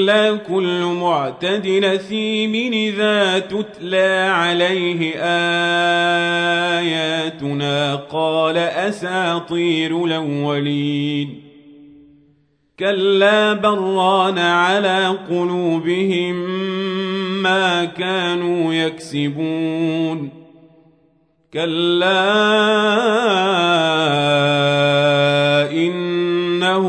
إلا كل معتد نثيم إذا تتلى عليه آياتنا قال أساطير الأولين. كلا بران على قلوبهم ما كانوا يكسبون. كلا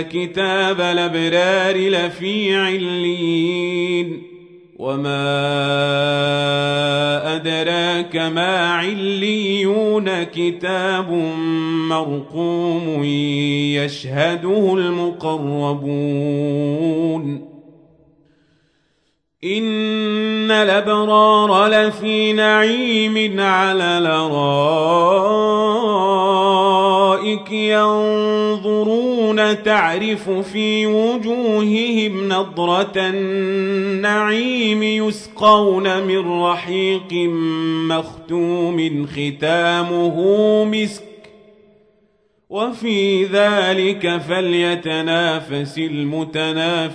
كتاب الأبرار لفي علين وما أدراك ما عليون كتاب مرقوم يشهده المقربون. إن الأبرار لفي نعيم على الأرائك ينظرون تعرف في وجوههم نضرة النعيم يسقون من رحيق مختوم ختامه مسك وفي ذلك فليتنافس المتنافسون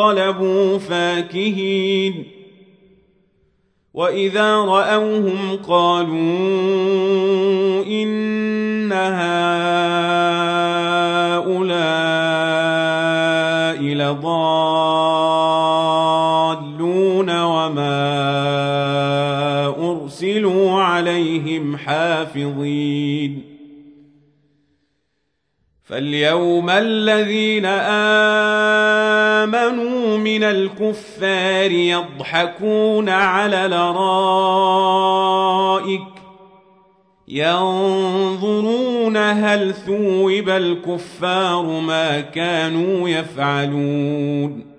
انقلبوا فاكهين. وإذا رأوهم قالوا إن هؤلاء لضالون وما أرسلوا عليهم حافظين. فاليوم الذين آمنوا من الكفار يضحكون على الأرائك ينظرون هل ثوب الكفار ما كانوا يفعلون